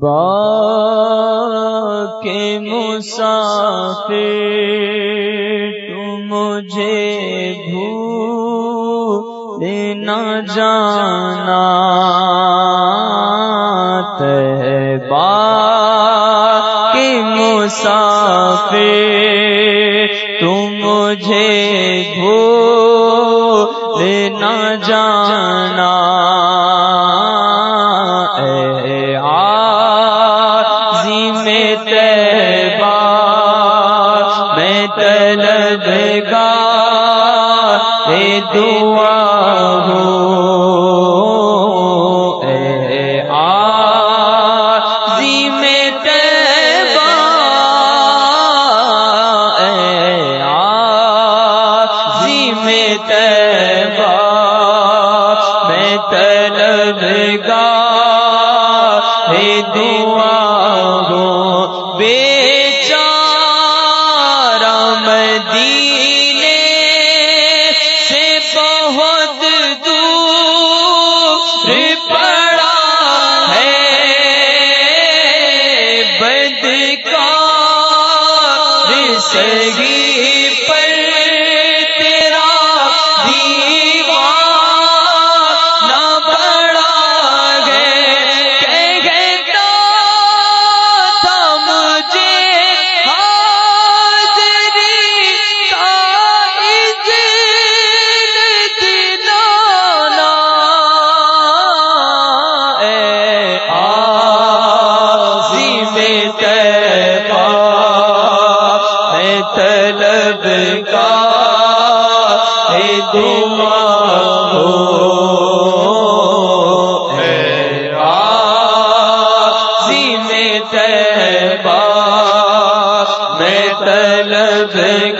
با کے مسافر تم مجھے بھول نہ جانا۔ تہبا کے مسافر تم مجھے دعا ہو اے آزی میں تیبا اے آزی تیبا میں ہے دعا تیبا میں طلب گا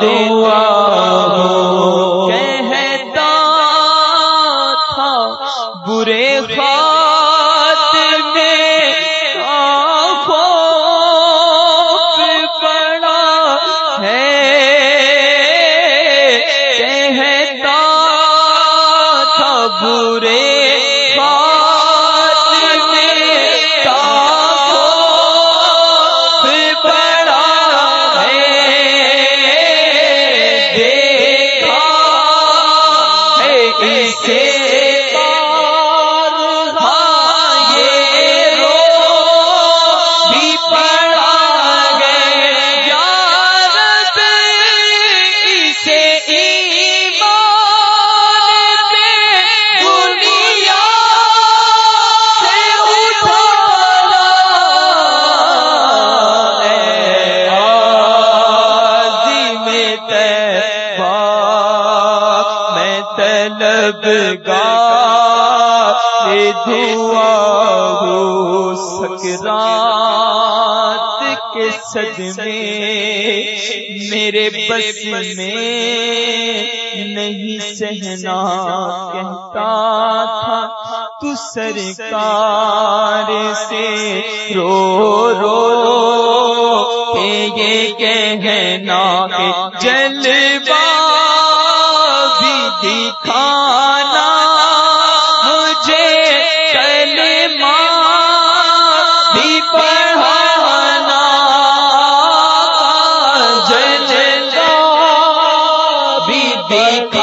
دے میں طلب گا دعا ہو سکرات کے سجنے میرے بس میں نہیں سہنا کہتا تھا تو سرکار سے رو رو یہ کہ جلوا بھی دکھانا مجھے کلمہ بھی پڑھانا جلوا بھی دکھانا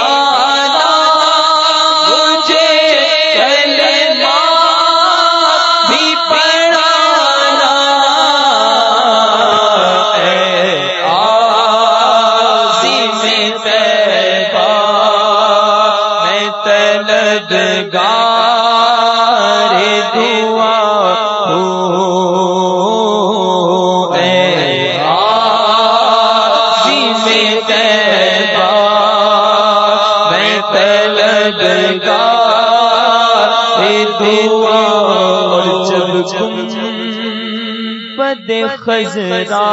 خزرا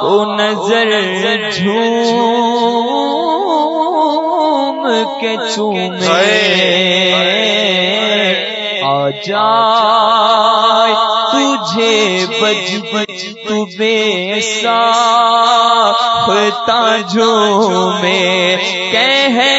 کو نظر جھوم کے چومے آ جائے تجھے بج بج تو بے ساختا تاجوں میں کہہ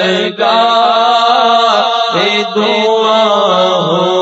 طلبگار دعا ہوں